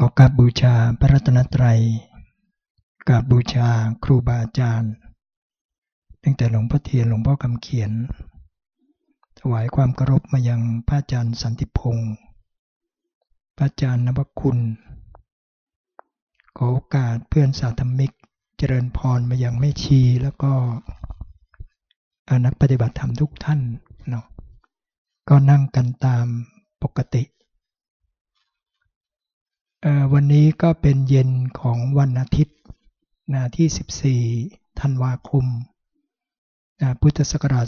ขอกราบบูชาพระรัตนตรัยกราบบูชาครูบาอาจารย์ตั้งแต่หลวงพ่อเทียนหลวงพ่อคำเขียน ถวายความเคารพมายังพระอาจารย์สันติพงศ์พระอาจารย์นภคุณ ขอโอกาสเพื่อนสาธมิก เจริญพรมายังแม่ชีแล้วก็นักปฏิบัติธรรมทุกท่านเนาะก็นั่งกันตามปกติ วันนี้ก็เป็นเย็นของวันอาทิตย์นะที่ 14 ธันวาคมนะพุทธศักราช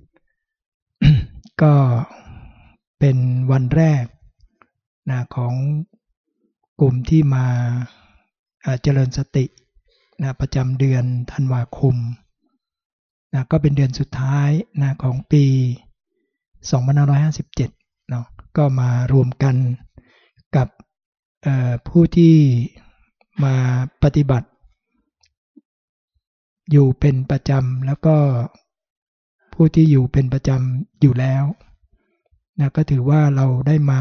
2557 ก็เป็นวันแรกนะของกลุ่มที่มาเจริญสตินะประจำเดือนธันวาคมนะก็เป็นเดือนสุดท้ายนะของปี 2557เนาะก็มารวมกัน กับผู้ที่มาปฏิบัติ อยู่เป็นประจำแล้วก็ผู้ที่อยู่เป็นประจำอยู่แล้วนะก็ถือว่าเราได้มา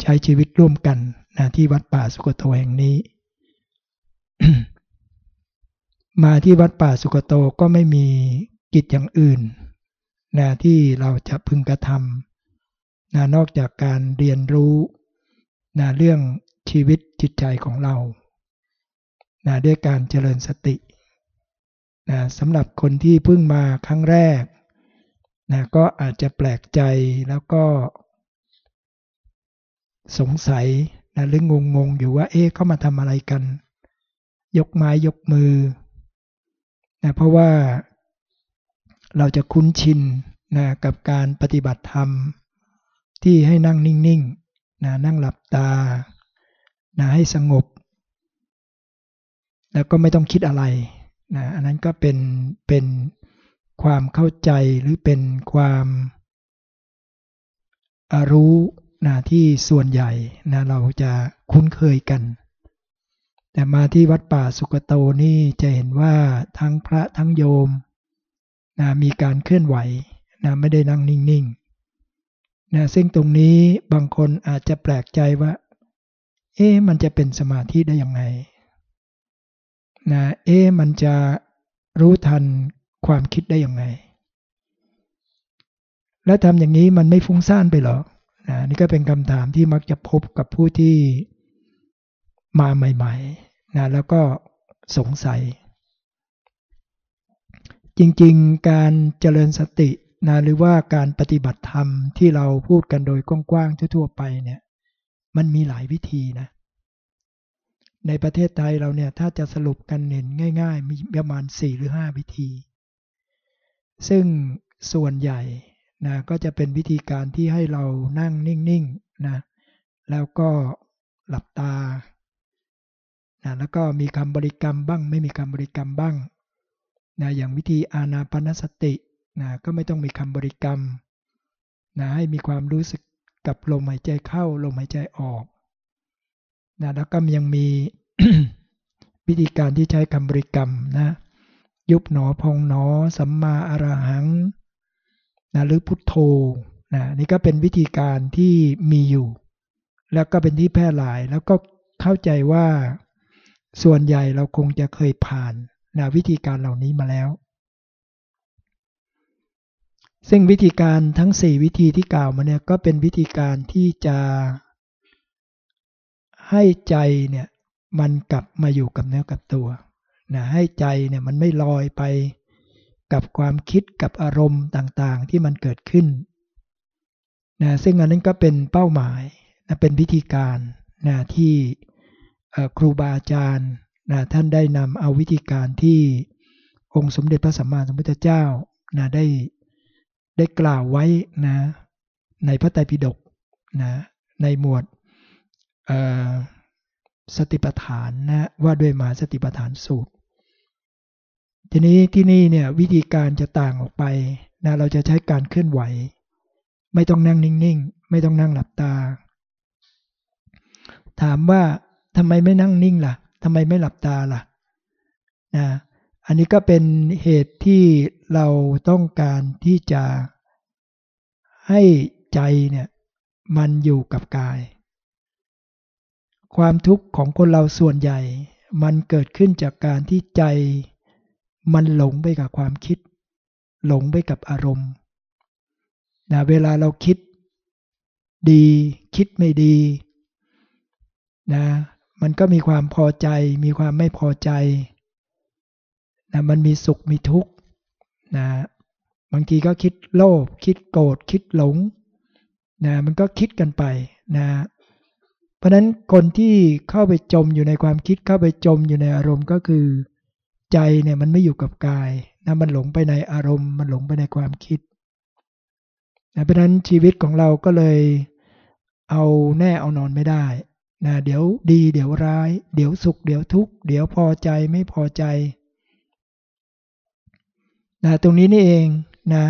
ใช้ชีวิตร่วมกันนะที่วัดป่าสุกโตแห่งนี้ มาที่วัดป่าสุกโตก็ไม่มีกิจอย่างอื่นนะที่เราจะพึงกระทำนะนอกจากการเรียนรู้ นะเรื่องชีวิตจิตใจของเรานะด้วยการเจริญสตินะสำหรับคนที่เพิ่งมาครั้งแรกนะก็อาจจะแปลกใจแล้วก็ สงสัยนะหรืองงงอยู่ว่าเอ๊ะเขามาทำอะไรกัน ยกไม้ยกมือนะเพราะว่าเราจะคุ้นชินนะกับการปฏิบัติธรรมที่ให้นั่งนิ่ง นะนั่งหลับตานะให้สงบ แล้วก็ไม่ต้องคิดอะไรนะอันนั้นก็เป็นเป็นความเข้าใจหรือเป็นความรู้นะที่ส่วนใหญ่นะเราจะคุ้นเคยกัน แต่มาที่วัดป่าสุกโตนี่จะเห็นว่าทั้งพระทั้งโยมนะมีการเคลื่อนไหวนะไม่ได้นั่งนิ่งๆ นะซึ่งตรงนี้บางคนอาจจะแปลกใจว่า เอ๊ะมันจะเป็นสมาธิได้ยังไงนะเอ๊ะมันจะรู้ทันความคิดได้ยังไง แล้วทำอย่างนี้มันไม่ฟุ้งซ่านไปหรอนะนี่ก็เป็นคำถามที่มักจะพบกับผู้ที่มาใหม่ๆนะแล้วก็สงสัย จริงๆ การเจริญสติ นะหรือว่าการปฏิบัติธรรมที่เราพูดกันโดยกว้างๆทั่ว ๆ ไปเนี่ยมันมีหลายวิธีนะ ในประเทศไทยเราเนี่ยถ้าจะสรุปกันเน้นง่าย ๆ มีประมาณ 4 หรือ 5 วิธี ซึ่งส่วนใหญ่นะก็จะเป็นวิธีการที่ให้เรานั่งนิ่งๆนะแล้วก็หลับตานะแล้วก็มีคำบริกรรมบ้าง ไม่มีคำบริกรรมบ้างนะอย่างวิธีอานาปนสติ นะก็ไม่ต้องมีคำบริกรรมนะให้มีความรู้สึกกับลมหายใจเข้าลมหายใจออกนะแล้วก็ยังมีวิธีการที่ใช้คำบริกรรมนะยุบหนอพองหนอ สัมมาอรหังนะหรือพุทโธนะนี่ก็เป็นวิธีการที่มีอยู่ แล้วก็เป็นที่แพร่หลายแล้วก็เข้าใจว่าส่วนใหญ่เราคงจะเคยผ่านนะวิธีการเหล่านี้มาแล้ว ซึ่งวิธีการทั้ง 4 วิธีที่กล่าวมาเนี่ยก็เป็นวิธีการที่จะให้ใจเนี่ยมันกลับมาอยู่กับเนื้อกับตัวนะให้ใจเนี่ยมันไม่ลอยไปกับความคิดกับอารมณ์ต่างๆ ที่มันเกิดขึ้นนะซึ่งอันนั้นก็เป็นเป้าหมายนะเป็นวิธีการนะที่ครูบาอาจารย์นะท่านได้นำเอาวิธีการที่องค์สมเด็จพระสัมมาสัมพุทธเจ้านะได้ ได้กล่าวไว้นะในพระไตรปิฎกนะในหมวดสติปัฏฐานนะว่าด้วยมาสติปัฏฐานสูตร ทีนี้ที่นี่เนี่ยวิธีการจะต่างออกไปนะเราจะใช้การเคลื่อนไหว ไม่ต้องนั่งนิ่งๆ ไม่ต้องนั่งหลับตา ถามว่าทำไมไม่นั่งนิ่งล่ะทำไมไม่หลับตาล่ะนะ อันนี้ก็เป็นเหตุที่เราต้องการที่จะให้ใจเนี่ยมันอยู่กับกาย ความทุกข์ของคนเราส่วนใหญ่ มันเกิดขึ้นจากการที่ใจมันหลงไปกับความคิด หลงไปกับอารมณ์นะเวลาเราคิดดีคิดไม่ดีนะมันก็มีความพอใจ มีความไม่พอใจ นะมันมีสุขมีทุกข์นะบางทีก็คิดโลภคิดโกรธคิดหลงนะมันก็คิดกันไปนะเพราะนั้นคนที่เข้าไปจมอยู่ในความคิดเข้าไปจมอยู่ในอารมณ์ก็คือ ใจเนี่ยมันไม่อยู่กับกายนะมันหลงไปในอารมณ์ มันหลงไปในความคิดนะเพราะนั้นชีวิตของเราก็เลยเอาแน่เอานอนไม่ได้นะเดี๋ยวดี เดี๋ยวร้าย เดี๋ยวสุข เดี๋ยวทุกข์เดี๋ยวพอใจไม่พอใจ นะตรงนี้นี่เองนะ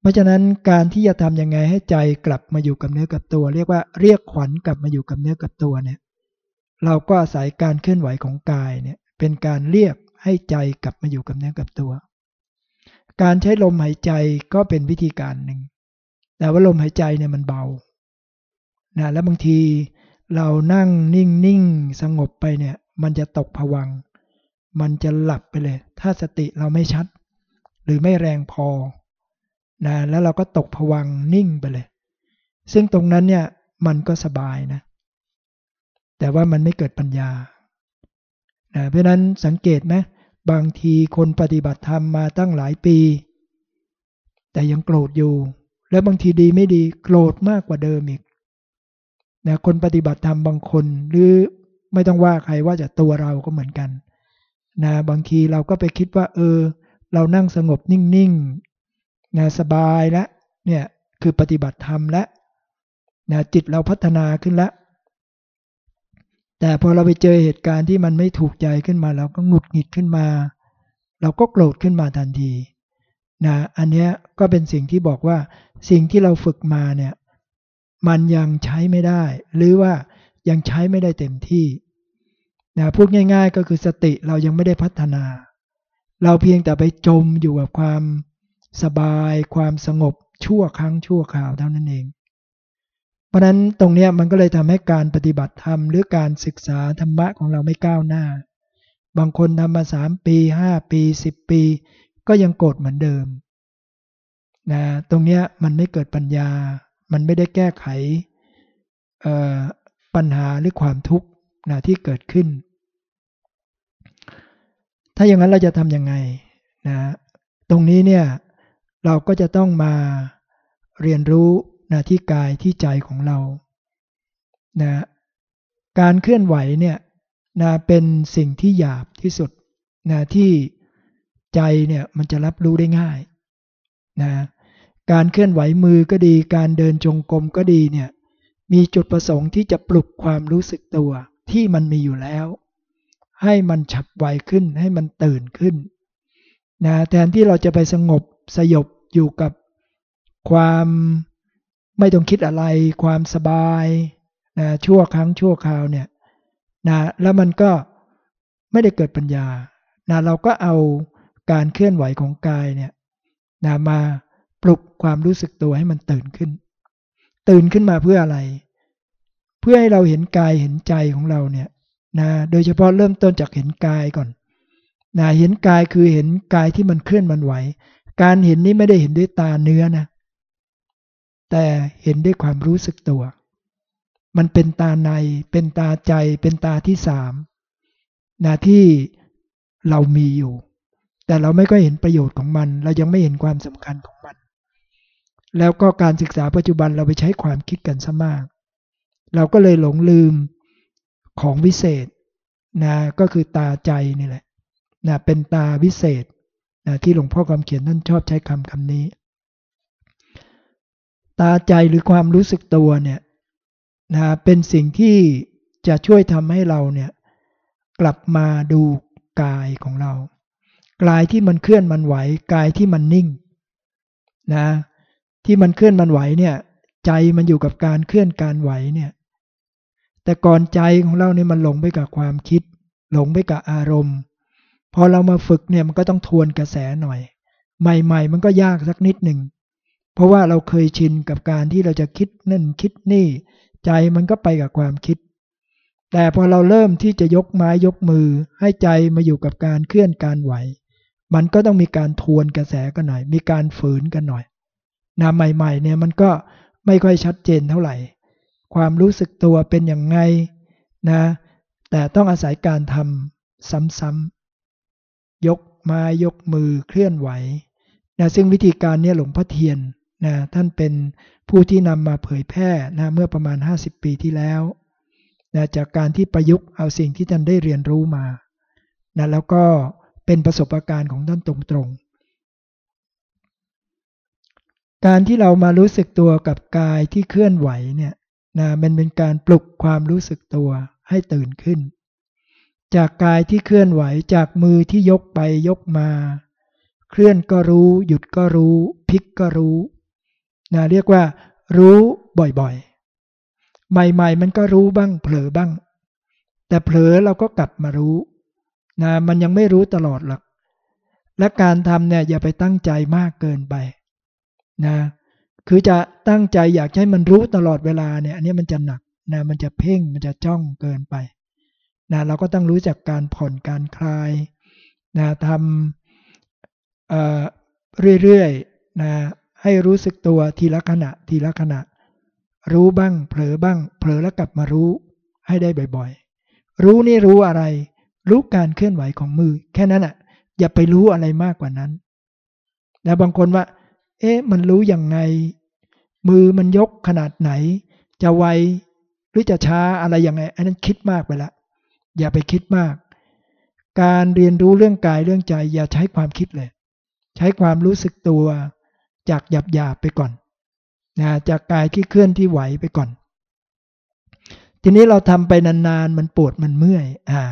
เพราะฉะนั้นการที่จะทำยังไงให้ใจกลับมาอยู่กับเนื้อกับตัว เรียกว่าเรียกขวัญกลับมาอยู่กับเนื้อกับตัวเนี่ยเราก็อาศัยการเคลื่อนไหวของกายเนี่ยเป็นการเรียกให้ใจกลับมาอยู่กับเนื้อกับตัว การใช้ลมหายใจก็เป็นวิธีการหนึ่ง แต่ว่าลมหายใจเนี่ยมันเบานะแล้วบางทีเรานั่งนิ่งนิ่งสงบไปเนี่ยมันจะตกผวัง มันจะหลับไปเลย ถ้าสติเราไม่ชัด หรือไม่แรงพอนะแล้วเราก็ตกผวังนิ่งไปเลย ซึ่งตรงนั้นเนี่ยมันก็สบายนะ แต่ว่ามันไม่เกิดปัญญานะเพราะนั้นสังเกตไหมบางทีคนปฏิบัติธรรมมาตั้งหลายปี แต่ยังโกรธอยู่ แล้วบางทีดีไม่ดีโกรธมากกว่าเดิมอีกนะคนปฏิบัติธรรมบางคนหรือไม่ต้องว่าใครว่าจะตัวเราก็เหมือนกันนะบางทีเราก็ไปคิดว่า เออ เรานั่งสงบนิ่งๆนะสบายแล้วเนี่ยคือปฏิบัติธรรมแล้วนะจิตเราพัฒนาขึ้นแล้วแต่พอเราไปเจอเหตุการณ์ที่มันไม่ถูกใจขึ้นมา เราก็หงุดหงิดขึ้นมา เราก็โกรธขึ้นมาทันทีนะอันนี้ก็เป็นสิ่งที่บอกว่าสิ่งที่เราฝึกมาเนี่ยมันยังใช้ไม่ได้ หรือว่ายังใช้ไม่ได้เต็มที่นะพูดง่าย ๆ ก็คือสติเรายังไม่ได้พัฒนา เราเพียงแต่ไปจมอยู่กับความสบายความสงบชั่วครั้งชั่วคราวเท่านั้นเอง เพราะนั้นตรงนี้มันก็เลยทำให้การปฏิบัติธรรมหรือการศึกษาธรรมะของเราไม่ก้าวหน้า บางคนทำมาสามปีห้าปีสิบปี ก็ยังโกรธเหมือนเดิมนะตรงนี้มันไม่เกิดปัญญา มันไม่ได้แก้ไขปัญหาหรือความทุกข์นะที่เกิดขึ้น ถ้าอย่างนั้นเราจะทำยังไงนะตรงนี้เนี่ยเราก็จะต้องมาเรียนรู้นะที่กายที่ใจของเรานะการเคลื่อนไหวเนี่ยนะเป็นสิ่งที่หยาบที่สุดนะที่ใจเนี่ยมันจะรับรู้ได้ง่ายนะการเคลื่อนไหวมือก็ดี การเดินจงกรมก็ดีเนี่ยมีจุดประสงค์ที่จะปลุกความรู้สึกตัวที่มันมีอยู่แล้ว ให้มันฉับไวขึ้นให้มันตื่นขึ้นนะแทนที่เราจะไปสงบสยบอยู่กับความไม่ต้องคิดอะไร ความสบายนะชั่วครั้งชั่วคราวเนี่ยนะแล้วมันก็ไม่ได้เกิดปัญญานะเราก็เอาการเคลื่อนไหวของกายเนี่ยนะมาปลุกความรู้สึกตัวให้มันตื่นขึ้น ตื่นขึ้นมาเพื่ออะไร เพื่อให้เราเห็นกายเห็นใจของเราเนี่ย นะโดยเฉพาะเริ่มต้นจากเห็นกายก่อนนะเห็นกายคือเห็นกายที่มันเคลื่อนมันไหว การเห็นนี้ไม่ได้เห็นด้วยตาเนื้อนะ แต่เห็นด้วยความรู้สึกตัว มันเป็นตาใน เป็นตาใจ เป็นตาที่สามนะที่เรามีอยู่ แต่เราไม่ก็เห็นประโยชน์ของมัน เรายังไม่เห็นความสำคัญของมัน แล้วก็การศึกษาปัจจุบันเราไปใช้ความคิดกันซะมาก เราก็เลยหลงลืม ของวิเศษนะก็คือตาใจนี่แหละนะเป็นตาวิเศษนะที่หลวงพ่อคำเขียนท่านชอบใช้คำคำนี้ ตาใจหรือความรู้สึกตัวเนี่ยนะเป็นสิ่งที่จะช่วยทำให้เราเนี่ยกลับมาดูกายของเรา กายที่มันเคลื่อนมันไหว กายที่มันนิ่งนะที่มันเคลื่อนมันไหวเนี่ยใจมันอยู่กับการเคลื่อนการไหวเนี่ย แต่ก่อนใจของเราเนี่ยมันหลงไปกับความคิด หลงไปกับอารมณ์ พอเรามาฝึกเนี่ยมันก็ต้องทวนกระแสหน่อย ใหม่ ๆ มันก็ยากสักนิดหนึ่งเพราะว่าเราเคยชินกับการที่เราจะคิดนั่นคิดนี่ ใจมันก็ไปกับความคิด แต่พอเราเริ่มที่จะยกไม้ยกมือ ให้ใจมาอยู่กับการเคลื่อนการไหว มันก็ต้องมีการทวนกระแสกันหน่อย มีการฝืนกันหน่อยนาใหม่ ๆ เนี่ยมันก็ไม่ค่อยชัดเจนเท่าไหร่ ความรู้สึกตัวเป็นอย่างไงนะ แต่ต้องอาศัยการทำซ้ำๆยกไม้ยกมือเคลื่อนไหวนะซึ่งวิธีการนี้หลวงพ่อเทียนนะท่านเป็นผู้ที่นำมาเผยแพร่นะเมื่อประมาณ 50 ปีที่แล้วนะจากการที่ประยุกต์เอาสิ่งที่ท่านได้เรียนรู้มานะแล้วก็เป็นประสบการณ์ของท่านตรงๆ การที่เรามารู้สึกตัวกับกายที่เคลื่อนไหวเนี่ย นะมันเป็นการปลุกความรู้สึกตัวให้ตื่นขึ้น จากกายที่เคลื่อนไหวจากมือที่ยกไปยกมา เคลื่อนก็รู้ หยุดก็รู้พลิกก็รู้นะเรียกว่า รู้บ่อยๆ ใหม่ๆ มันก็รู้บ้าง เผลอบ้าง แต่เผลอเราก็กลับมารู้นะมันยังไม่รู้ตลอดหรอกและการทำเนี่ยอย่าไปตั้งใจมากเกินไปนะ คือจะตั้งใจอยากให้มันรู้ตลอดเวลาเนี่ย อันนี้มันจะหนักนะมันจะเพ่งมันจะจ้องเกินไปนะเราก็ต้องรู้จักการผ่อนการคลายนะทำเเรื่อยๆนะให้รู้สึกตัวทีละขณะทีละขณะ รู้บ้างเผลอบ้าง เผลอแล้วกลับมารู้ให้ได้บ่อยๆ รู้นี่รู้อะไร รู้การเคลื่อนไหวของมือ แค่นั้นอะอย่าไปรู้อะไรมากกว่านั้นแล้วบางคนว่า เอ๊ะ มันรู้ยังไง มือมันยกขนาดไหน จะไวหรือจะช้าอะไรยังไง อันนั้นคิดมากไปละ อย่าไปคิดมาก การเรียนรู้เรื่องกายเรื่องใจ อย่าใช้ความคิดเลย ใช้ความรู้สึกตัวจากหยาบหยาบไปก่อนนะจากกายที่เคลื่อนที่ไหวไปก่อน ทีนี้เราทำไปนานๆ มันปวดมันเมื่อย อ่า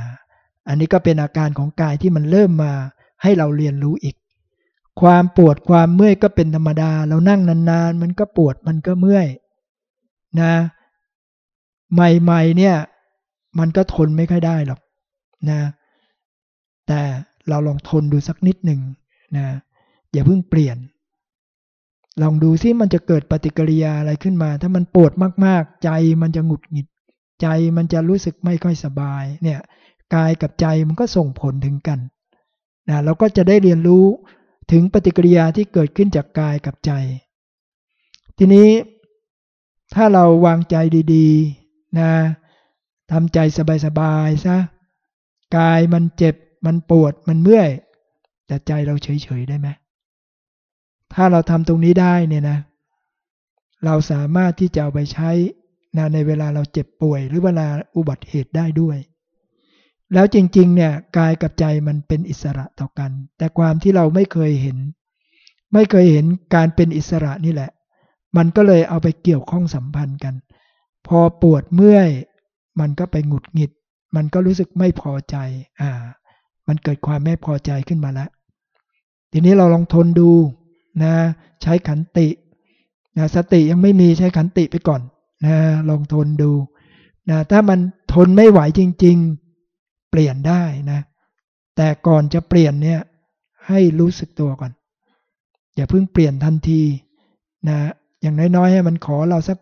อันนี้ก็เป็นอาการของกายที่มันเริ่มมาให้เราเรียนรู้อีก ความปวดความเมื่อยก็เป็นธรรมดา เรานั่งนานๆ มันก็ปวดมันก็เมื่อยนะใหม่ๆเนี่ย มันก็ทนไม่ค่อยได้หรอกนะ แต่เราลองทนดูสักนิดหนึ่งนะอย่าเพิ่งเปลี่ยน ลองดูซิมันจะเกิดปฏิกิริยาอะไรขึ้นมา ถ้ามันปวดมากๆ ใจมันจะหงุดหงิด ใจมันจะรู้สึกไม่ค่อยสบายเนี่ยกายกับใจมันก็ส่งผลถึงกันนะเราก็จะได้เรียนรู้ ถึงปฏิกิริยาที่เกิดขึ้นจากกายกับใจ ทีนี้ถ้าเราวางใจดีๆนะทำใจสบายๆซะกายมันเจ็บมันปวดมันเมื่อย แต่ใจเราเฉยๆได้ไหมถ้าเราทำตรงนี้ได้เนี่ยนะ เราสามารถที่จะเอาไปใช้นะในเวลาเราเจ็บป่วย หรือเวลาอุบัติเหตุได้ด้วย แล้วจริงๆเนี่ยกายกับใจมันเป็นอิสระต่อกัน แต่ความที่เราไม่เคยเห็น ไม่เคยเห็นการเป็นอิสระนี่แหละ มันก็เลยเอาไปเกี่ยวข้องสัมพันธ์กัน พอปวดเมื่อย มันก็ไปหงุดหงิด มันก็รู้สึกไม่พอใจอ่า มันเกิดความไม่พอใจขึ้นมาแล้วทีนี้เราลองทนดูนะใช้ขันตินะสติยังไม่มีใช้ขันติไปก่อนนะลองทนดูนะถ้ามันทนไม่ไหวจริง ๆ เปลี่ยนได้นะ แต่ก่อนจะเปลี่ยนเนี่ยให้รู้สึกตัวก่อน อย่าเพิ่งเปลี่ยนทันทีนะอย่างน้อยๆให้มันขอเราสัก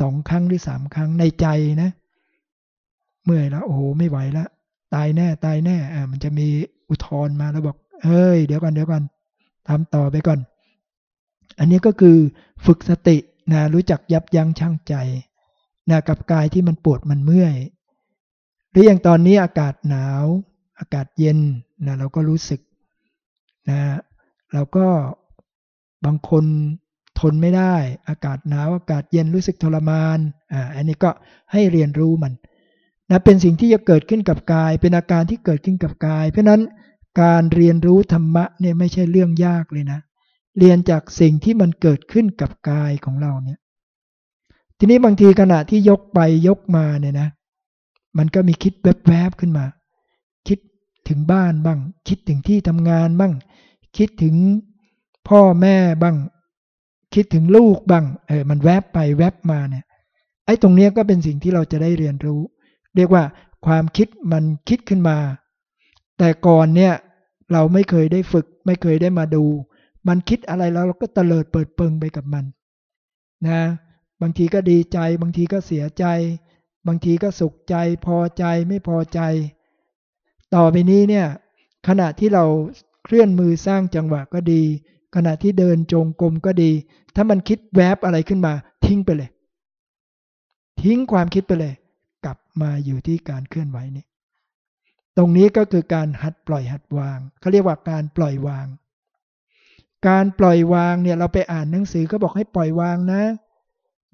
สองครั้งหรือสามครั้งในใจนะ เมื่อยแล้วโอ้โหไม่ไหวแล้วตายแน่ตายแน่อ่ามันจะมีอุทธรมาแล้วบอกเฮ้ยเดี๋ยวก่อนเดี๋ยวก่อนทำต่อไปก่อน อันนี้ก็คือฝึกสตินะรู้จักยับยั้งชั่งใจนะกับกายที่มันปวดมันเมื่อย หรืออย่างตอนนี้อากาศหนาว อากาศเย็นนะเราก็รู้สึกนะเราก็บางคนทนไม่ได้ อากาศหนาว อากาศเย็นรู้สึกทรมานอ่าอันนี้ก็ให้เรียนรู้มันนะเป็นสิ่งที่จะเกิดขึ้นกับกาย เป็นอาการที่เกิดขึ้นกับกาย เพราะนั้นการเรียนรู้ธรรมะเนี่ยไม่ใช่เรื่องยากเลยนะ เรียนจากสิ่งที่มันเกิดขึ้นกับกายของเราเนี่ย ทีนี้บางทีขณะที่ยกไปยกมาเนี่ยนะ มันก็มีคิดแวบๆขึ้นมา คิดถึงบ้านบ้าง คิดถึงที่ทำงานบ้าง คิดถึงพ่อแม่บ้าง คิดถึงลูกบ้าง เออ มันแวบไปแวบมาเนี่ย ไอ้ตรงเนี้ยก็เป็นสิ่งที่เราจะได้เรียนรู้ เรียกว่าความคิดมันคิดขึ้นมา แต่ก่อนเนี่ยเราไม่เคยได้ฝึก ไม่เคยได้มาดู มันคิดอะไรแล้วเราก็เตลิดเปิดเปิงไปกับมัน นะ บางทีก็ดีใจ บางทีก็เสียใจ บางทีก็สุขใจพอใจไม่พอใจ ต่อไปนี้เนี่ยขณะที่เราเคลื่อนมือสร้างจังหวะก็ดี ขณะที่เดินจงกรมก็ดี ถ้ามันคิดแวบอะไรขึ้นมา ทิ้งไปเลย ทิ้งความคิดไปเลย กลับมาอยู่ที่การเคลื่อนไหวนี่ตรงนี้ก็คือการหัดปล่อยหัดวางเขาเรียกว่าการปล่อยวาง การปล่อยวางเนี่ยเราไปอ่านหนังสือก็บอกให้ปล่อยวางนะ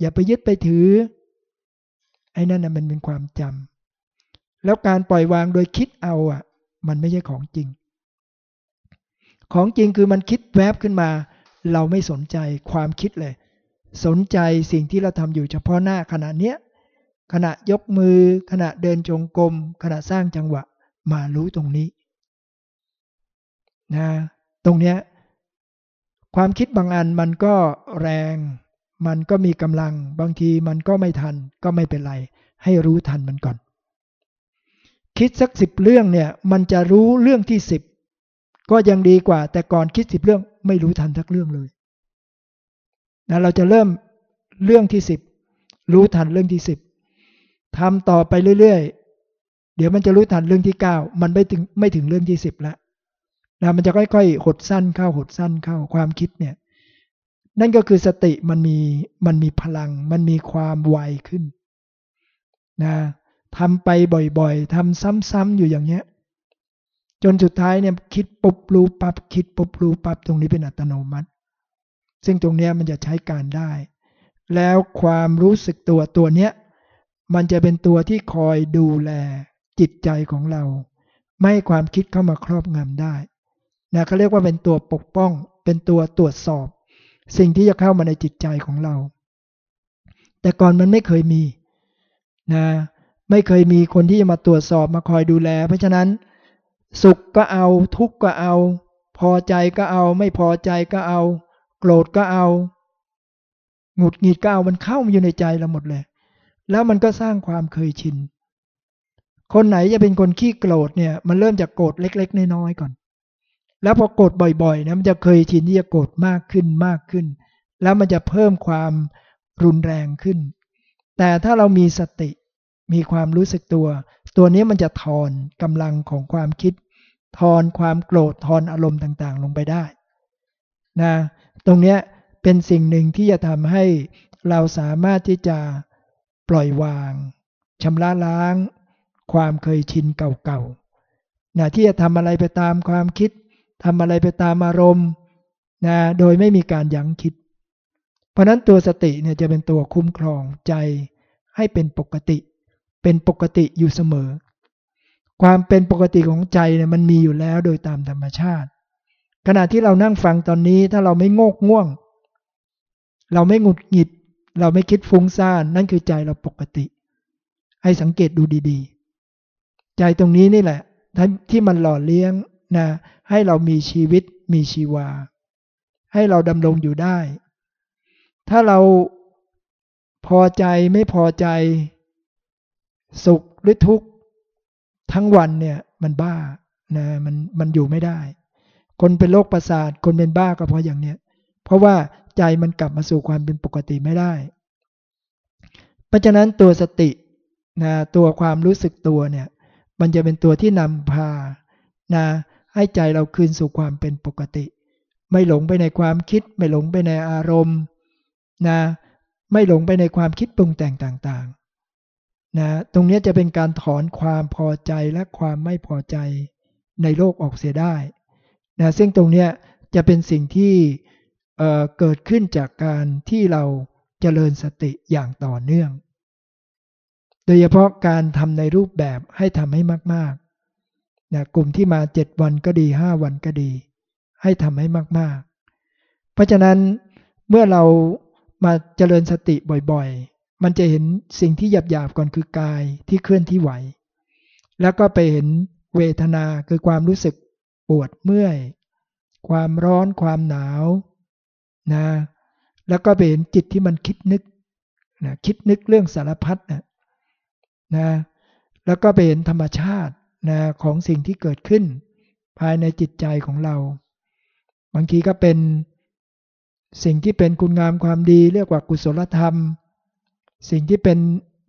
อย่าไปยึดไปถือ อ้นั่นนะมันเป็นความจำแล้วการปล่อยวางโดยคิดเอาอะ มันไม่ใช่ของจริง ของจริงคือมันคิดแวบขึ้นมา เราไม่สนใจความคิดเลย สนใจสิ่งที่เราทำอยู่เฉพาะหน้าขณะเนี้ยขณะยกมือ ขณะเดินจงกรมขณะสร้างจังหวะมารู้ตรงนี้นะตรงเนี้ยความคิดบางอันมันก็แรง มันก็มีกำลัง บางทีมันก็ไม่ทันก็ไม่เป็นไร ให้รู้ทันมันก่อน คิดสักสิบเรื่องเนี่ยมันจะรู้เรื่องที่สิบก็ยังดีกว่า แต่ก่อนคิดสิบเรื่องไม่รู้ทันทักเรื่องเลยนะเราจะเริ่มเรื่องที่สิบรู้ทันเรื่องที่สิบทำต่อไปเรื่อยๆ เดี๋ยวมันจะรู้ทันเรื่องที่เก้ามันไม่ถึงไม่ถึงเรื่องที่สิบละนะมันจะค่อยๆ หดสั้นเข้าหดสั้นเข้าความคิดเนี่ย นั่นก็คือสติมันมีมันมีพลัง มันมีความไวขึ้นนะทำไปบ่อยๆทำซ้ำๆอยู่อย่างเนี้ย จนสุดท้ายเนี่ยคิดปุบรู้ปับคิดปุบรู้ปับตรงนี้เป็นอัตโนมัติ ซึ่งตรงเนี้ยมันจะใช้การได้ แล้วความรู้สึกตัวตัวเนี้ยมันจะเป็นตัวที่คอยดูแลจิตใจของเรา ไม่ให้ความคิดเข้ามาครอบงำได้นะเขาเรียกว่าเป็นตัวปกป้อง เป็นตัวตรวจสอบ สิ่งที่จะเข้ามาในจิตใจของเรา แต่ก่อนมันไม่เคยมีนะไม่เคยมีคนที่จะมาตรวจสอบมาคอยดูแล เพราะฉะนั้น สุขก็เอา ทุกข์ก็เอา พอใจก็เอา ไม่พอใจก็เอา โกรธก็เอาหงุดหงิดก็เอามันเข้ามาอยู่ในใจเราหมดเลยแล้วมันก็สร้างความเคยชินคนไหนจะเป็นคนขี้โกรธเนี่ย มันเริ่มจากโกรธเล็ก ๆ น้อยๆก่อน แล้วพอโกรธบ่อยๆนะมันจะเคยชินที่จะโกรธมากขึ้นมากขึ้น แล้วมันจะเพิ่มความรุนแรงขึ้น แต่ถ้าเรามีสติมีความรู้สึกตัว ตัวนี้มันจะทอนกำลังของความคิด ทอนความโกรธทอนอารมณ์ต่างๆ ลงไปได้นะตรงนี้เป็นสิ่งหนึ่งที่จะทำให้เราสามารถที่จะปล่อยวางชำระล้าง ความเคยชินเก่าๆนะที่จะทำอะไรไปตามความคิด ทำอะไรไปตามอารมณ์นะโดยไม่มีการยั้งคิด เพราะนั้นตัวสติเนี่ยจะเป็นตัวคุ้มครองใจให้เป็นปกติ เป็นปกติอยู่เสมอ ความเป็นปกติของใจเนี่ยมันมีอยู่แล้วโดยตามธรรมชาติ ขณะที่เรานั่งฟังตอนนี้ถ้าเราไม่โงกง่วง เราไม่หงุดหงิด เราไม่คิดฟุ้งซ่านนั่นคือใจเราปกติ ให้สังเกตดูดีๆ ใจตรงนี้นี่แหละที่มันหล่อเลี้ยงนะ ให้เรามีชีวิตมีชีวา ให้เราดำรงอยู่ได้ ถ้าเราพอใจไม่พอใจ สุขหรือทุกข์ ทั้งวันเนี่ยมันบ้านะมันมันอยู่ไม่ได้ คนเป็นโรคประสาท คนเป็นบ้าก็เพราะอย่างเนี้ยเพราะว่าใจมันกลับมาสู่ความเป็นปกติไม่ได้ เพราะฉะนั้นตัวสตินะตัวความรู้สึกตัวเนี่ย มันจะเป็นตัวที่นำพานะ ให้ใจเราคืนสู่ความเป็นปกติ ไม่หลงไปในความคิด ไม่หลงไปในอารมณ์นะไม่หลงไปในความคิดปรุงแต่งต่างๆนะตรงนี้จะเป็นการถอนความพอใจและความไม่พอใจในโลกออกเสียได้นะซึ่งตรงนี้จะเป็นสิ่งที่เเกิดขึ้นจากการที่เราจเจริญสติอย่างต่อเนื่อง โดยเฉพาะการทำในรูปแบบให้ทำให้มากๆ นะกลุ่มที่มาเจ็ดวันก็ดีห้าวันก็ดี ให้ทำให้มาก ๆ เพราะฉะนั้นเมื่อเรามาเจริญสติบ่อยๆ มันจะเห็นสิ่งที่หยาบๆก่อนคือกายที่เคลื่อนที่ไหว แล้วก็ไปเห็นเวทนาคือความรู้สึกปวดเมื่อย ความร้อนความหนาวนะแล้วก็ไปเห็นจิตที่มันคิดนึกนะคิดนึกเรื่องสารพัดนะนะแล้วก็ไปเห็นธรรมชาติ นะของสิ่งที่เกิดขึ้น ภายในจิตใจของเรา บางทีก็เป็นสิ่งที่เป็นคุณงามความดี เรียกว่ากุศลธรรม สิ่งที่เป็น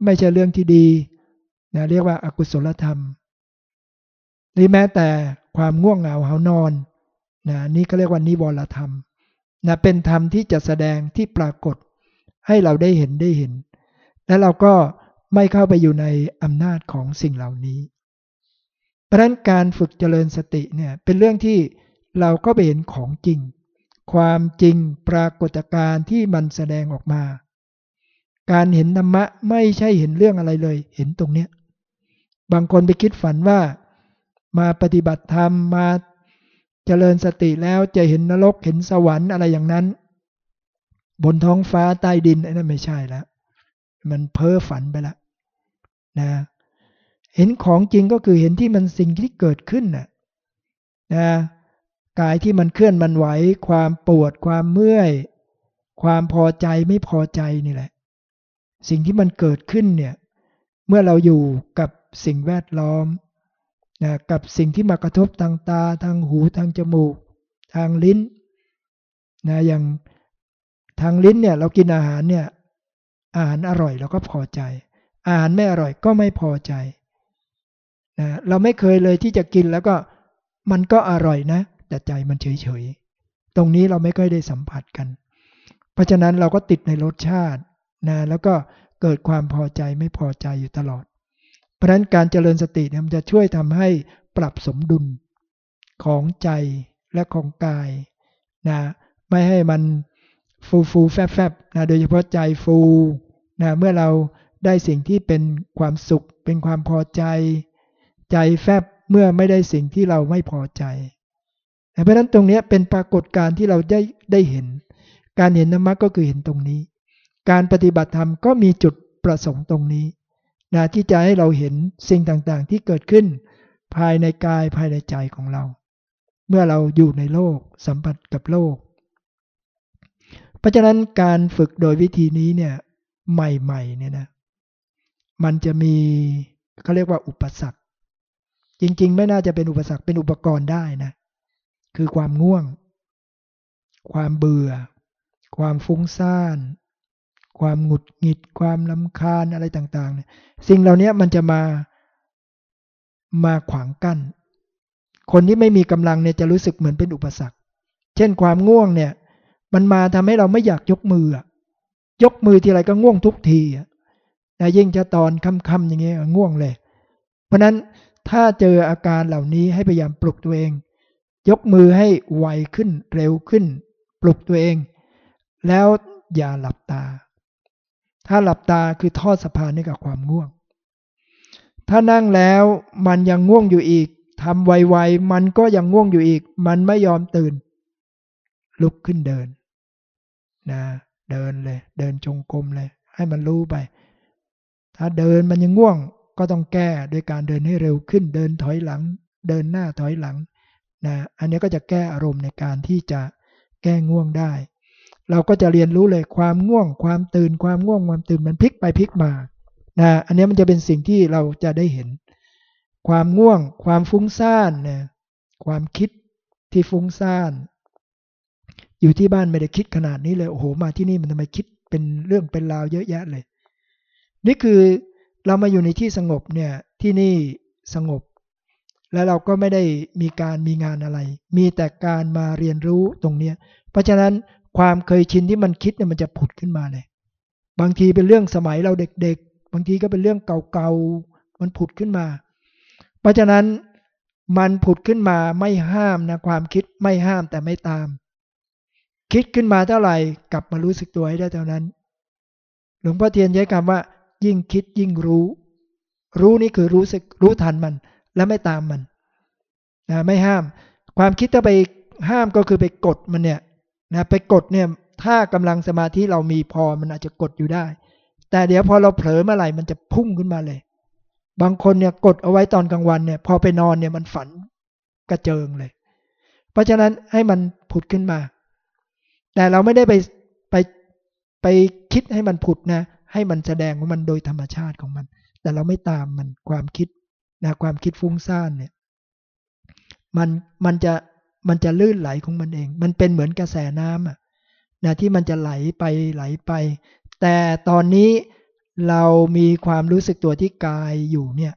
ไม่ใช่เรื่องที่ดีนะเรียกว่าอากุศลธรรมหรือแม้แต่ความง่วงเหงาหานอนนะนี่ก็เรียกว่านิวรธรรมนะเป็นธรรมที่จะแสดงที่ปรากฏให้เราได้เห็นได้เห็น และเราก็ไม่เข้าไปอยู่ในอำนาจของสิ่งเหล่านี้ เพราะนั้นการฝึกเจริญสติเนี่ยเป็นเรื่องที่เราก็ไปเห็นของจริง ความจริงปรากฏการณ์ที่มันแสดงออกมา การเห็นธรรมะไม่ใช่เห็นเรื่องอะไรเลย เห็นตรงเนี้ยบางคนไปคิดฝันว่า มาปฏิบัติธรรมมาเจริญสติแล้วจะเห็นนรกเห็นสวรรค์อะไรอย่างนั้น บนท้องฟ้าใต้ดินอันนั้นไม่ใช่แล้ว มันเพ้อฝันไปแล้วนะ เห็นของจริงก็คือเห็นที่มันสิ่งที่เกิดขึ้นนะนะกายที่มันเคลื่อนมันไหว ความปวดความเมื่อย ความพอใจไม่พอใจนี่แหละ สิ่งที่มันเกิดขึ้นเนี่ยเมื่อเราอยู่กับสิ่งแวดล้อมนะกับสิ่งที่มากระทบทางตาทางหูทางจมูก ทางลิ้นนะอย่างทางลิ้นเนี่ยเรากินอาหารเนี่ยอาหารอร่อยเราก็พอใจ อาหารไม่อร่อยก็ไม่พอใจ นะเราไม่เคยเลยที่จะกินแล้วก็มันก็อร่อยนะ แต่ใจมันเฉยๆ ตรงนี้เราไม่ค่อยได้สัมผัสกัน เพราะฉะนั้นเราก็ติดในรสชาตินะแล้วก็เกิดความพอใจไม่พอใจอยู่ตลอด เพราะนั้นการเจริญสติเนี่ยมันจะช่วยทำให้ปรับสมดุลของใจและของกายนะไม่ให้มันฟูฟูแฟบแฟบนะโดยเฉพาะใจฟูนะเมื่อเราได้สิ่งที่เป็นความสุข เป็นความพอใจ ใจแฟบเมื่อไม่ได้สิ่งที่เราไม่พอใจ เพราะนั้นตรงนี้เป็นปรากฏการณ์ที่เราได้ได้เห็น การเห็นธรรมะก็คือเห็นตรงนี้ การปฏิบัติธรรมก็มีจุดประสงค์ตรงนี้นะที่จะให้เราเห็นสิ่งต่างๆ ที่เกิดขึ้น ภายในกายภายในใจของเรา เมื่อเราอยู่ในโลก สัมผัสกับโลก เพราะฉะนั้นการฝึกโดยวิธีนี้เนี่ยใหม่ๆเนี่ยนะมันจะมีเขาเรียกว่าอุปสรรค จริง ๆ ไม่น่าจะเป็นอุปสรรคเป็นอุปกรณ์ได้นะ คือความง่วง ความเบื่อ ความฟุ้งซ่าน ความหงุดหงิด ความลำคาญอะไรต่างๆเนี่ยสิ่งเหล่านี้มันจะมามาขวางกัน้น คนที่ไม่มีกำลังเนี่ยจะรู้สึกเหมือนเป็นอุปสรรค เช่นความง่วงเนี่ย มันมาทำให้เราไม่อยากยกมือ ยกมือทีไรก็ง่วงทุกทีแต่ยิ่งจะตอนค่ำๆอย่างเงี้ยง่วงเลย เพราะนั้น ถ้าเจออาการเหล่านี้ให้พยายามปลุกตัวเอง ยกมือให้ไวขึ้นเร็วขึ้น ปลุกตัวเอง แล้วอย่าหลับตา ถ้าหลับตาคือทอดสะพานให้กับความง่วง ถ้านั่งแล้วมันยังง่วงอยู่อีกทำไวๆมันก็ยังง่วงอยู่อีก มันไม่ยอมตื่น ลุกขึ้นเดินนะเดินเลย เดินจงกรมเลย ให้มันรู้ไป ถ้าเดินมันยังง่วง ก็ต้องแก้โดยการเดินให้เร็วขึ้นเดินถอยหลัง เดินหน้าถอยหลังนะอันนี้ก็จะแก้อารมณ์ในการที่จะแก้ง่วงได้ เราก็จะเรียนรู้เลยความง่วง ความตื่นความง่วงความตื่นมันพลิกไปพลิกมานะอันนี้มันจะเป็นสิ่งที่เราจะได้เห็น ความง่วง ความฟุ้งซ่านนะความคิดที่ฟุ้งซ่าน อยู่ที่บ้านไม่ได้คิดขนาดนี้เลยโอ้โหมาที่นี่มันทำไมคิดเป็นเรื่องเป็นราวเยอะแยะเลย นี่คือ เรามาอยู่ในที่สงบเนี่ยที่นี่สงบ แล้วเราก็ไม่ได้มีการมีงานอะไร มีแต่การมาเรียนรู้ตรงนี้เพราะฉะนั้นความเคยชินที่มันคิดเนี่ยมันจะผุดขึ้นมาเลยบางทีเป็นเรื่องสมัยเราเด็กๆ บางทีก็เป็นเรื่องเก่าๆ มันผุดขึ้นมา เพราะฉะนั้นมันผุดขึ้นมาไม่ห้ามนะความคิดไม่ห้ามแต่ไม่ตาม คิดขึ้นมาเท่าไหร่กลับมารู้สึกตัวให้ได้เท่านั้น หลวงพ่อเทียนใช้คำว่า ยิ่งคิดยิ่งรู้ รู้นี่คือรู้สึกรู้ทันมัน และไม่ตามมันนะไม่ห้าม ความคิดถ้าไปห้ามก็คือไปกดมันเนี่ยนะไปกดเนี่ยถ้ากำลังสมาธิเรามีพอมันอาจจะกดอยู่ได้ แต่เดี๋ยวพอเราเผลอเมื่อไหร่มันจะพุ่งขึ้นมาเลย บางคนเนี่ยกดเอาไว้ตอนกลางวันเนี่ย พอไปนอนเนี่ยมันฝันกระเจิงเลย เพราะฉะนั้นให้มันผุดขึ้นมา แต่เราไม่ได้ไปไปไปคิดให้มันผุดนะ ให้มันแสดงว่ามันโดยธรรมชาติของมัน แต่เราไม่ตามมันความคิดนะความคิดฟุ้งซ่านเนี่ยมันมันจะมันจะลื่นไหลของมันเอง มันเป็นเหมือนกระแสน้ำนะที่มันจะไหลไปไหลไป แต่ตอนนี้เรามีความรู้สึกตัวที่กายอยู่เนี่ย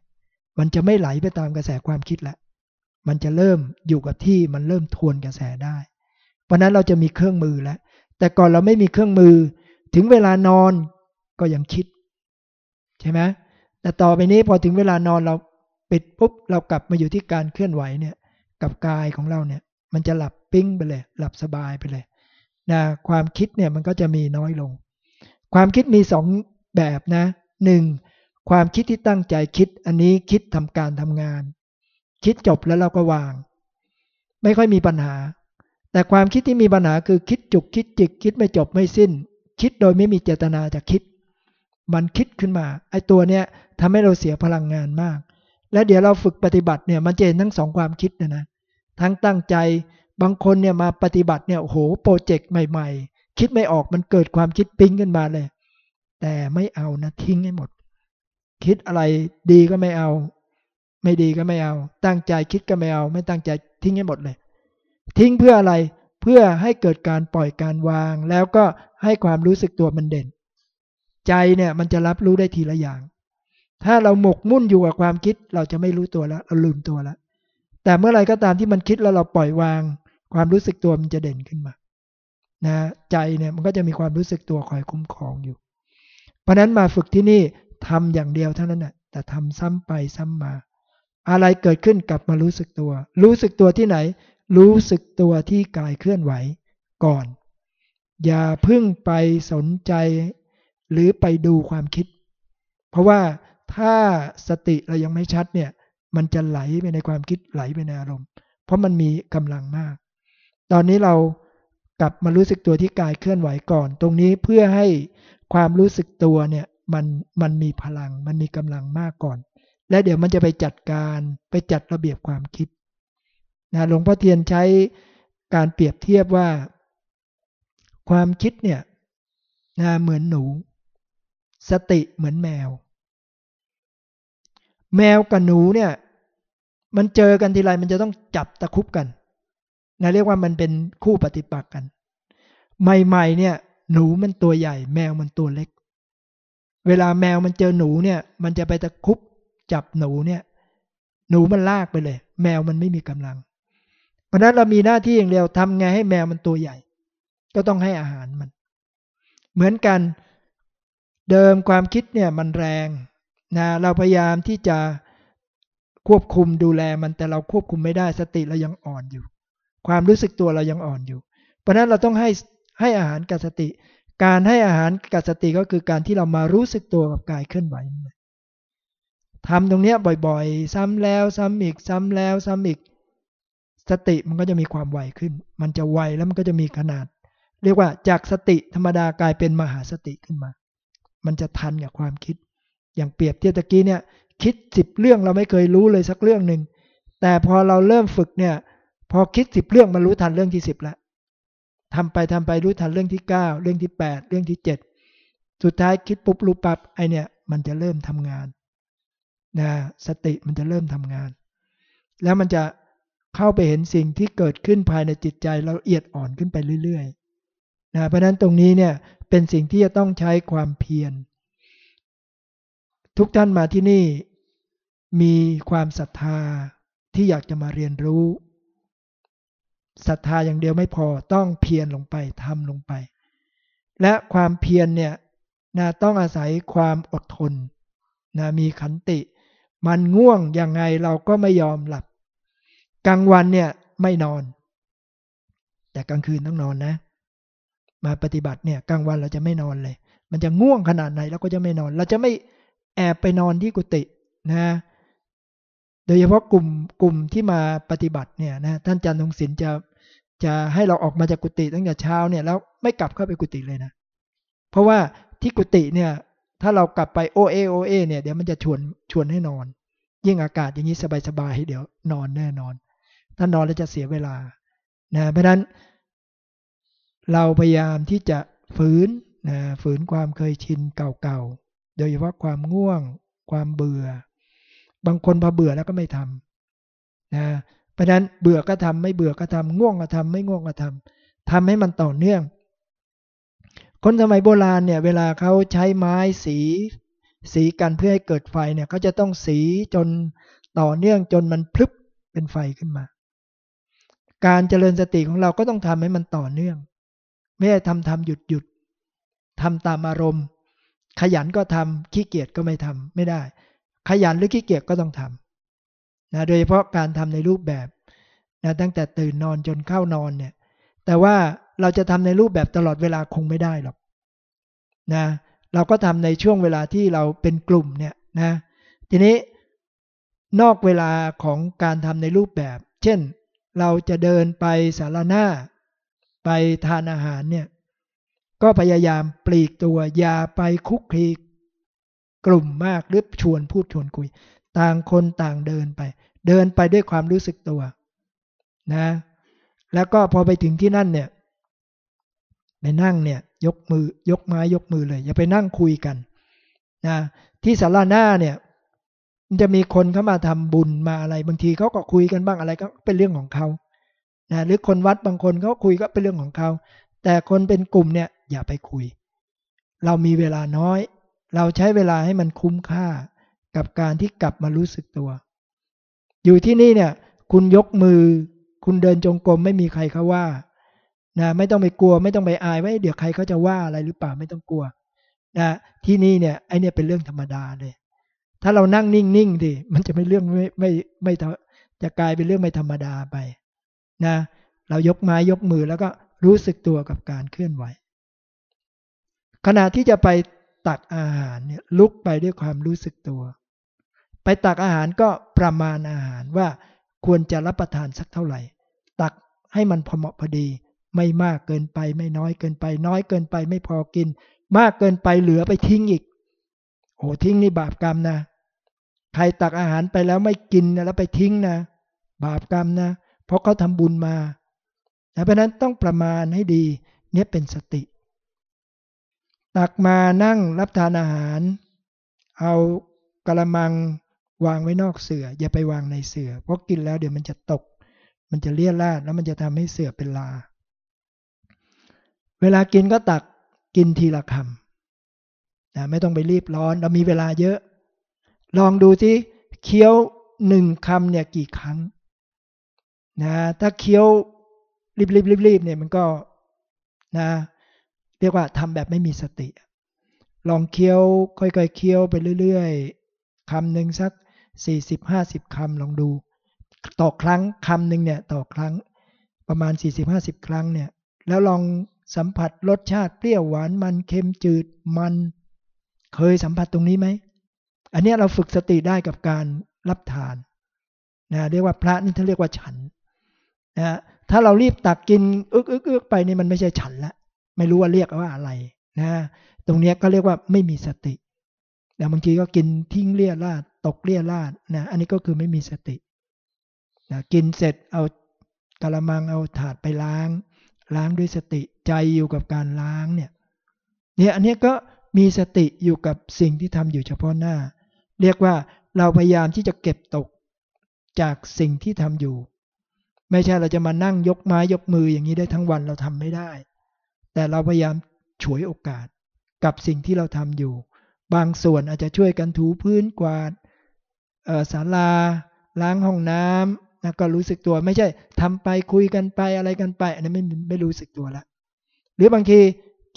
มันจะไม่ไหลไปตามกระแสความคิดแล้วมันจะเริ่มอยู่กับที่มันเริ่มทวนกระแสได้เพราะนั้นเราจะมีเครื่องมือแล้วแต่ก่อนเราไม่มีเครื่องมือ ถึงเวลานอน ก็ยังคิด ใช่ไหมแต่ต่อไปนี้พอถึงเวลานอนเราปิดปุ๊บเรากลับมาอยู่ที่การเคลื่อนไหวเนี่ย กับกายของเราเนี่ย มันจะหลับปิ้งไปเลย หลับสบายไปเลยนะความคิดเนี่ยมันก็จะมีน้อยลง ความคิดมีสองแบบนะหนึ่งความคิดที่ตั้งใจคิดอันนี้คิดทำการทำงาน คิดจบแล้วเราก็วาง ไม่ค่อยมีปัญหา แต่ความคิดที่มีปัญหาคือคิดจุกคิดจิก คิดไม่จบไม่สิ้น คิดโดยไม่มีเจตนาจะคิด มันคิดขึ้นมา ไอ้ตัวเนี้ยทำให้เราเสียพลังงานมาก และเดี๋ยวเราฝึกปฏิบัติเนี่ยมันจะเห็นทั้งสองความคิดนะนะทั้งตั้งใจบางคนเนี่ยมาปฏิบัติเนี่ยโอ้โหโปรเจกต์ใหม่ๆ คิดไม่ออกมันเกิดความคิดปิ้งขึ้นมาเลย แต่ไม่เอานะทิ้งให้หมด คิดอะไรดีก็ไม่เอา ไม่ดีก็ไม่เอา ตั้งใจคิดก็ไม่เอา ไม่ตั้งใจทิ้งให้หมดเลย ทิ้งเพื่ออะไรเพื่อให้เกิดการปล่อยการวาง แล้วก็ให้ความรู้สึกตัวมันเด่น ใจเนี่ยมันจะรับรู้ได้ทีละอย่าง ถ้าเราหมกมุ่นอยู่กับความคิดเราจะไม่รู้ตัวแล้วเราลืมตัวแล้ว แต่เมื่อไรก็ตามที่มันคิดแล้วเราปล่อยวาง ความรู้สึกตัวมันจะเด่นขึ้นมานะใจเนี่ยมันก็จะมีความรู้สึกตัวคอยคุ้มครองอยู่ เพราะนั้นมาฝึกที่นี่ทำอย่างเดียวเท่านั้นแหะแต่ทำซ้ำไปซ้ำมา อะไรเกิดขึ้นกลับมารู้สึกตัว รู้สึกตัวที่ไหน รู้สึกตัวที่กายเคลื่อนไหวก่อน อย่าพึ่งไปสนใจ หรือไปดูความคิด เพราะว่าถ้าสติเรายังไม่ชัดเนี่ย มันจะไหลไปในความคิดไหลไปในอารมณ์ เพราะมันมีกำลังมาก ตอนนี้เรากลับมารู้สึกตัวที่กายเคลื่อนไหวก่อน ตรงนี้เพื่อให้ความรู้สึกตัวเนี่ยมันมันมีพลัง มันมีกำลังมากก่อน และเดี๋ยวมันจะไปจัดการไปจัดระเบียบความคิดนะหลวงพ่อเทียนใช้การเปรียบเทียบว่า ความคิดเนี่ยนะเหมือนหนู สติเหมือนแมว แมวกับหนูเนี่ย มันเจอกันทีไรมันจะต้องจับตะคุบกันนะเรียกว่ามันเป็นคู่ปฏิปักษ์กัน ใหม่ๆเนี่ย หนูมันตัวใหญ่ แมวมันตัวเล็ก เวลาแมวมันเจอหนูเนี่ย มันจะไปตะคุบจับหนูเนี่ย หนูมันลากไปเลย แมวมันไม่มีกำลัง เพราะนั้นเรามีหน้าที่อย่างเดียวทำไงให้แมวมันตัวใหญ่ ก็ต้องให้อาหารมัน เหมือนกัน เดิมความคิดเนี่ยมันแรงนะเราพยายามที่จะควบคุมดูแลมันแต่เราควบคุมไม่ได้สติเรายังอ่อนอยู่ ความรู้สึกตัวเรายังอ่อนอยู่ เพราะนั้นเราต้องให้ให้อาหารกับสติ การให้อาหารกับสติก็คือการที่เรามารู้สึกตัวกับกายเคลื่อนไหวทำตรงนี้บ่อยๆ ซ้ำแล้วซ้ำอีก ซ้ำแล้วซ้ำอีก สติมันก็จะมีความไวขึ้น มันจะไวแล้วมันก็จะมีขนาด เรียกว่าจากสติธรรมดากลายเป็นมหาสติขึ้นมา มันจะทันกับความคิด อย่างเปรียบเทียบตะกี้เนี่ยคิดสิบเรื่องเราไม่เคยรู้เลยสักเรื่องหนึ่งแต่พอเราเริ่มฝึกเนี่ย พอคิดสิบเรื่องมันรู้ทันเรื่องที่สิบแล้วทำไปทำไปรู้ทันเรื่องที่เก้าเรื่องที่แปดเรื่องที่เจ็ดสุดท้ายคิดปุ๊บรู้ปั๊บไอเนี่ยมันจะเริ่มทำงานนะสติมันจะเริ่มทำงาน แล้วมันจะเข้าไปเห็นสิ่งที่เกิดขึ้นภายในจิตใจเราเอียดอ่อนขึ้นไปเรื่อยๆ นะเพราะนั้นตรงนี้เนี่ยเป็นสิ่งที่จะต้องใช้ความเพียร ทุกท่านมาที่นี่มีความศรัทธาที่อยากจะมาเรียนรู้ศรัทธาอย่างเดียวไม่พอต้องเพียรลงไปทำลงไป และความเพียรเนี่ยนะต้องอาศัยความอดทนนะมีขันติ มันง่วงยังไงเราก็ไม่ยอมหลับ กลางวันเนี่ยไม่นอน แต่กลางคืนต้องนอนนะ มาปฏิบัติเนี่ยกลางวันเราจะไม่นอนเลย มันจะง่วงขนาดไหนเราก็จะไม่นอน เราจะไม่แอบไปนอนที่กุฏินะ โดยเฉพาะกลุ่มกลุ่มที่มาปฏิบัติเนี่ยนะท่านจันทงศิลจะจะให้เราออกมาจากกุฏิตั้งแต่เช้าเนี่ยแล้วไม่กลับเข้าไปกุฏิเลยนะ เพราะว่าที่กุฏิเนี่ยถ้าเรากลับไปโอเอโอเอเนี่ยเดี๋ยวมันจะชวนชวนให้นอน ยิ่งอากาศอย่างนี้สบายๆเดี๋ยวนอนแน่นอน ถ้านอนแล้วจะเสียเวลานะเพราะนั้น เราพยายามที่จะฝืนนะฝืนความเคยชินเก่าๆ โดยเฉพาะความง่วง ความเบื่อ บางคนพอเบื่อแล้วก็ไม่ทำนะเพราะนั้นเบื่อก็ทำไม่เบื่อก็ทำง่วงก็ทำไม่ง่วงก็ทำทำให้มันต่อเนื่อง คนสมัยโบราณเนี่ยเวลาเขาใช้ไม้สี สีกันเพื่อให้เกิดไฟเนี่ยเขาจะต้องสีจนต่อเนื่องจนมันพลึบเป็นไฟขึ้นมา การเจริญสติของเราก็ต้องทำให้มันต่อเนื่อง ไม่ใช่ทำทำหยุดหยุดทำตามอารมณ์ ขยันก็ทำขี้เกียจก็ไม่ทำไม่ได้ ขยันหรือขี้เกียจก็ต้องทำนะโดยเฉพาะการทำในรูปแบบนะตั้งแต่ตื่นนอนจนเข้านอนเนี่ย แต่ว่าเราจะทำในรูปแบบตลอดเวลาคงไม่ได้หรอกนะเราก็ทำในช่วงเวลาที่เราเป็นกลุ่มเนี่ยนะทีนี้นอกเวลาของการทำในรูปแบบ เช่น เราจะเดินไปสารหน้า ไปทานอาหารเนี่ย ก็พยายามปลีกตัวอย่าไปคุกคีกลุ่มมากหรือชวนพูดชวนคุย ต่างคนต่างเดินไป เดินไปด้วยความรู้สึกตัว นะ แล้วก็พอไปถึงที่นั่นเนี่ยไปนั่งเนี่ย ยกมือยกไม้ยกมือเลย อย่าไปนั่งคุยกันนะที่ศาลาหน้าเนี่ยมันจะมีคนเข้ามาทำบุญมาอะไร บางทีเขาก็คุยกันบ้างอะไรก็เป็นเรื่องของเขา นะหรือคนวัดบางคนเขาคุยก็เป็นเรื่องของเขา แต่คนเป็นกลุ่มเนี่ยอย่าไปคุย เรามีเวลาน้อย เราใช้เวลาให้มันคุ้มค่ากับการที่กลับมารู้สึกตัว อยู่ที่นี่เนี่ย คุณยกมือ คุณเดินจงกรมไม่มีใครเขาว่านะไม่ต้องไปกลัว ไม่ต้องไปอายว่าเดี๋ยวใครเขาจะว่าอะไรหรือเปล่าไม่ต้องกลัวนะที่นี่เนี่ยไอเนี่ยเป็นเรื่องธรรมดาเลย ถ้าเรานั่งนิ่งๆดิมันจะไม่เรื่องไม่ไม่ไม่จะกลายเป็นเรื่องไม่ธรรมดาไป นะเรายกไม้ยกมือแล้วก็รู้สึกตัวกับการเคลื่อนไหว ขณะที่จะไปตักอาหารเนี่ยลุกไปด้วยความรู้สึกตัว ไปตักอาหารก็ประมาณอาหารว่าควรจะรับประทานสักเท่าไหร่ ตักให้มันพอเหมาะพอดี ไม่มากเกินไปไม่น้อยเกินไป น้อยเกินไปไม่พอกิน มากเกินไปเหลือไปทิ้งอีกโอ้ทิ้งนี่บาปกรรมนะใครตักอาหารไปแล้วไม่กินแล้วไปทิ้งนะ บาปกรรมนะ เพราะเขาทำบุญมาเพราะนั้นต้องประมาณให้ดีเนี่ยเป็นสติ ตักมานั่งรับทานอาหาร เอากระมังวางไว้นอกเสือ อย่าไปวางในเสือ เพราะกินแล้วเดี๋ยวมันจะตก มันจะเลี่ยราดแล้วมันจะทำให้เสือเป็นลา เวลากินก็ตักกินทีละคำนะไม่ต้องไปรีบร้อน เรามีเวลาเยอะ ลองดูสิเคี้ยวหนึ่งคำเนี่ยกี่ครั้ง นะถ้าเคี้ยวรีบรีบรีบรีบเนี่ยมันก็นะเรียกว่าทำแบบไม่มีสติ ลองเคี้ยวค่อยๆเคี้ยวไปเรื่อยๆคำหนึ่งสักสี่สิบห้าสิบคำลองดู ต่อครั้งคำหนึ่งเนี่ยต่อครั้งประมาณสี่สิบห้าสิบครั้งเนี่ยแล้วลองสัมผัสรสชาติเปรี้ยวหวานมันเค็มจืดมันเคยสัมผัสตรงนี้ไหม อันนี้เราฝึกสติได้กับการรับทานนะเรียกว่าพระนี่ท่านเรียกว่าฉัน นะถ้าเรารีบตักกินอึกอึกอึกไปนี่มันไม่ใช่ฉันละ ไม่รู้ว่าเรียกว่าอะไรนะตรงนี้ก็เรียกว่าไม่มีสติแต่บางทีก็กินทิ้งเลี่ยราดตกเลี่ยราดนะอันนี้ก็คือไม่มีสตินะกินเสร็จเอากระมังเอาถาดไปล้าง ล้างด้วยสติใจอยู่กับการล้างเนี่ยเนี่ยอันนี้ก็มีสติอยู่กับสิ่งที่ทำอยู่เฉพาะหน้า เรียกว่าเราพยายามที่จะเก็บตกจากสิ่งที่ทำอยู่ ไม่ใช่เราจะมานั่งยกไม้ยกมืออย่างนี้ได้ทั้งวันเราทำไม่ได้ แต่เราพยายามฉวยโอกาสกับสิ่งที่เราทำอยู่ บางส่วนอาจจะช่วยกันถูพื้นกวาดศาลา ล้างห้องน้ำนะก็รู้สึกตัวไม่ใช่ทำไปคุยกันไปอะไรกันไป อันนี้ไม่ไม่รู้สึกตัวละหรือบางที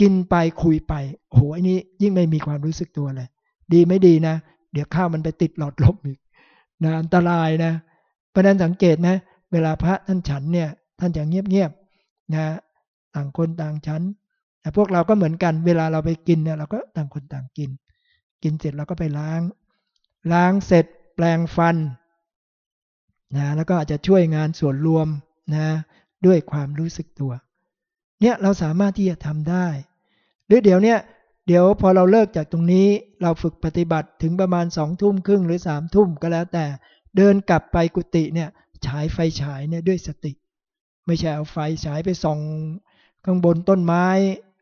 กินไปคุยไปโอ้โหอันนี้ยิ่งไม่มีความรู้สึกตัวเลย ดีไม่ดีนะ เดี๋ยวข้าวมันไปติดหลอดลมอีกนะอันตรายนะเพราะนั้นสังเกตนะ เวลาพระท่านฉันเนี่ยท่านจะเงียบๆนะต่างคนต่างฉันแต่พวกเราก็เหมือนกัน เวลาเราไปกินเนี่ยเราก็ต่างคนต่างกิน กินเสร็จเราก็ไปล้าง ล้างเสร็จแปลงฟันนะแล้วก็อาจจะช่วยงานส่วนรวมนะด้วยความรู้สึกตัว เนี่ยเราสามารถที่จะทำได้ หรือเดี๋ยวเนี้ยเดี๋ยวพอเราเลิกจากตรงนี้เราฝึกปฏิบัติถึงประมาณสองทุ่มครึ่งหรือสามทุ่มก็แล้วแต่เดินกลับไปกุฏิเนี่ย ฉายไฟฉายเนี่ยด้วยสติ ไม่ใช่เอาไฟฉายไปส่องข้างบนต้นไม้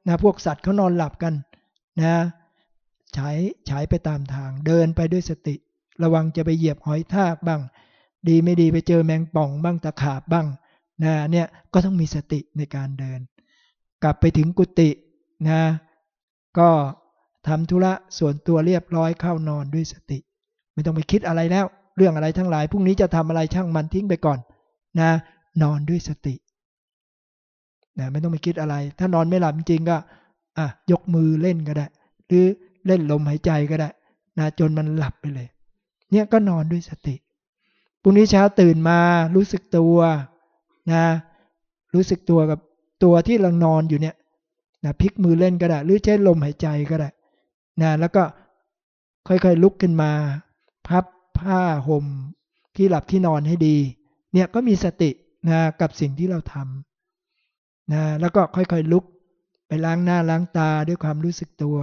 นะพวกสัตว์เขานอนหลับกันนะฉายฉายไปตามทางเดินไปด้วยสติ ระวังจะไปเหยียบหอยทากบ้าง ดีไม่ดีไปเจอแมงป่องบ้างตะขาบบ้างนะเนี่ยก็ต้องมีสติในการเดิน กลับไปถึงกุฏินะก็ทำธุระส่วนตัวเรียบร้อยเข้านอนด้วยสติ ไม่ต้องไปคิดอะไรแล้ว เรื่องอะไรทั้งหลายพรุ่งนี้จะทำอะไรช่างมันทิ้งไปก่อน นะ นอนด้วยสตินะไม่ต้องไปคิดอะไร ถ้านอนไม่หลับจริงก็อะยกมือเล่นก็ได้ หรือเล่นลมหายใจก็ได้นะจนมันหลับไปเลย เนี่ยก็นอนด้วยสติพรุ่งนี้เช้าตื่นมารู้สึกตัวนะรู้สึกตัวกับตัวที่เรานอนอยู่เนี่ยนะพลิกมือเล่นก็ได้ หรือใช้ลมหายใจก็ได้นะแล้วก็ค่อยๆลุกขึ้นมา พับ ผ้าห่มที่หลับที่นอนให้ดี เนี่ยก็มีสตินะกับสิ่งที่เราทำนะแล้วก็ค่อยๆลุก ไปล้างหน้าล้างตาด้วยความรู้สึกตัว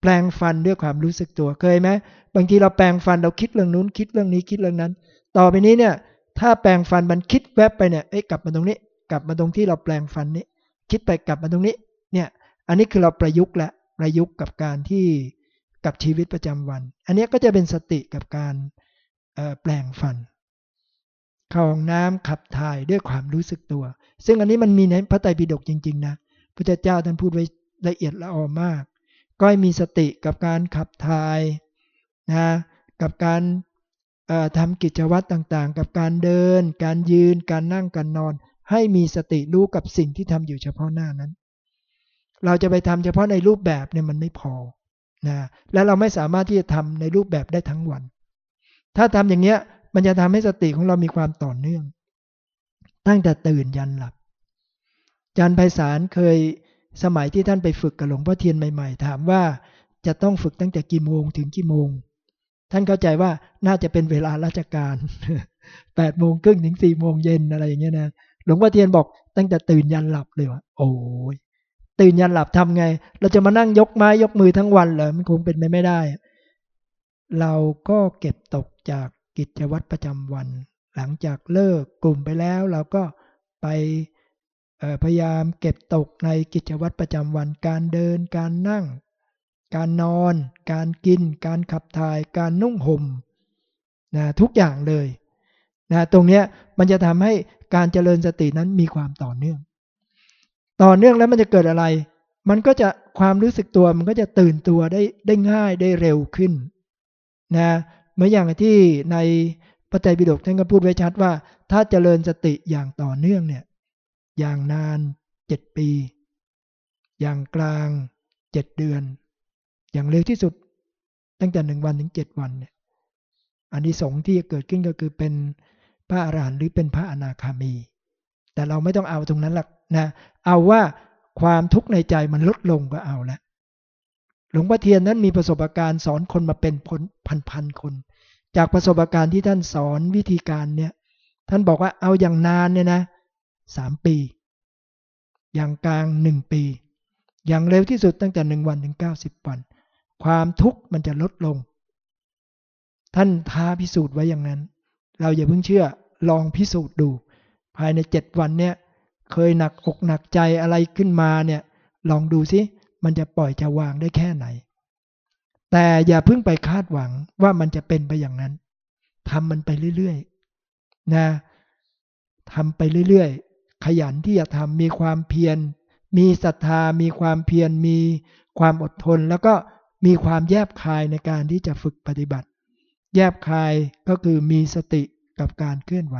แปลงฟันด้วยความรู้สึกตัวเคยไหมบางทีเราแปลงฟันเราคิดเรื่องนู้นคิดเรื่องนี้คิดเรื่องนั้น ต่อไปนี้เนี่ย ถ้าแปลงฟันมันคิดแวบไปเนี่ยเอ้กลับมาตรงนี้ กลับมาตรงที่เราแปลงฟันนี้ คิดไปกลับมาตรงนี้ เนี่ย อันนี้คือเราประยุกต์และประยุกต์กับการที่ กับชีวิตประจำวัน อันนี้ก็จะเป็นสติกับการแปลงฟัน เข้าห้องน้ำขับถ่ายด้วยความรู้สึกตัว ซึ่งอันนี้มันมีในพระไตรปิฎกจริง ๆ นะพระเจ้าท่านพูดไว้ละเอียดละออมาก ก็ให้มีสติกับการขับถ่ายนะกับการทำกิจวัตรต่างๆ กับการเดิน การยืน การนั่งการนอน ให้มีสติรู้กับสิ่งที่ทำอยู่เฉพาะหน้านั้น เราจะไปทำเฉพาะในรูปแบบเนี่ยมันไม่พอ นะและเราไม่สามารถที่จะทำในรูปแบบได้ทั้งวัน ถ้าทำอย่างเงี้ย มันจะทำให้สติของเรามีความต่อเนื่อง ตั้งแต่ตื่นยันหลับจันไพศาลเคยสมัยที่ท่านไปฝึกกับหลวงพ่อเทียนใหม่ๆ ถามว่าจะต้องฝึกตั้งแต่กี่โมงถึงกี่โมง ท่านเข้าใจว่าน่าจะเป็นเวลาราชการแปดโมงครึ่งถึงสี่โมงเย็นอะไรอย่างเงี้ยนะหลวงพ่อเทียนบอกตั้งแต่ตื่นยันหลับเลยว่าโอ้ย ตื่นยันหลับทำไง เราจะมานั่งยกไม้ยกมือทั้งวันเหรอมันคงเป็นไปไม่ได้ เราก็เก็บตกจากกิจวัตรประจำวัน หลังจากเลิกกลุ่มไปแล้ว เราก็ไปพยายามเก็บตกในกิจวัตรประจำวัน การเดิน การนั่ง การนอน การกิน การขับถ่าย การนุ่งห่มนะทุกอย่างเลยนะตรงนี้มันจะทำให้การเจริญสตินั้นมีความต่อเนื่อง ต่อเนื่องแล้วมันจะเกิดอะไร มันก็จะความรู้สึกตัวมันก็จะตื่นตัวได้ได้ง่ายได้เร็วขึ้นนะเมื่ออย่างที่ในพระไตรปิฎกท่านก็พูดไว้ชัดว่า ถ้าเจริญสติอย่างต่อเนื่องเนี่ย อย่างนานเจ็ดปี อย่างกลางเจ็ดเดือน อย่างเร็วที่สุด ตั้งแต่หนึ่งวันถึงเจ็ดวันเนี่ยอันนี้สงที่จะเกิดขึ้นก็คือเป็นพระอรหันต์หรือเป็นพระอนาคามี แต่เราไม่ต้องเอาตรงนั้นหรอกนะ เอาว่าความทุกข์ในใจมันลดลงก็เอาละหลวงพ่อเทียนนั้นมีประสบการณ์สอนคนมาเป็นพันพันคน จากประสบการณ์ที่ท่านสอนวิธีการเนี่ย ท่านบอกว่าเอาอย่างนานเนี่ยนะสามปี อย่างกลางหนึ่งปี อย่างเร็วที่สุดตั้งแต่หนึ่งวันถึงเก้าสิบวัน ความทุกข์มันจะลดลง ท่านท้าพิสูจน์ไว้อย่างนั้น เราอย่าเพิ่งเชื่อลองพิสูจน์ดู ภายในเจ็ดวันเนี่ยเคยหนักอกหนักใจอะไรขึ้นมาเนี่ยลองดูซิมันจะปล่อยจะวางได้แค่ไหน แต่อย่าเพิ่งไปคาดหวังว่ามันจะเป็นไปอย่างนั้นทำมันไปเรื่อยๆนะทำไปเรื่อยๆ ขยันที่จะทำมีความเพียร มีศรัทธา มีความเพียร มีความอดทน แล้วก็มีความแยบคายในการที่จะฝึกปฏิบัติ แยบคายก็คือมีสติกับการเคลื่อนไหว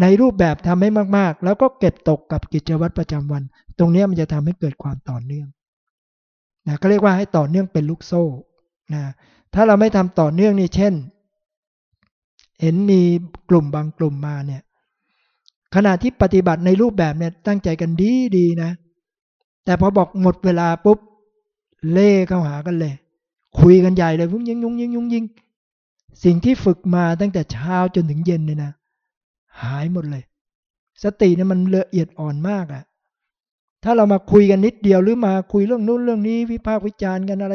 ในรูปแบบทำให้มากๆ แล้วก็เก็บตกกับกิจวัตรประจำวัน ตรงนี้มันจะทำให้เกิดความต่อเนื่องนะก็เรียกว่าให้ต่อเนื่องเป็นลูกโซ่นะถ้าเราไม่ทำต่อเนื่องนี่เช่น เห็นมีกลุ่มบางกลุ่มมาเนี่ยขณะที่ปฏิบัติในรูปแบบเนี่ยตั้งใจกันดีดีนะ แต่พอบอกหมดเวลาปุ๊บเล่เข้าหากันเลย คุยกันใหญ่เลยพุ่งยิงยุงยิงยุงยิงสิ่งที่ฝึกมาตั้งแต่เช้าจนถึงเย็นเนี่ยนะ หายหมดเลย สติเนี่ยมันละเอียดอ่อนมากอะ่ะ ถ้าเรามาคุยกันนิดเดียวหรือมาคุยเรื่องนู้นเรื่องนี้ วิพากษ์วิจารณ์กันอะไร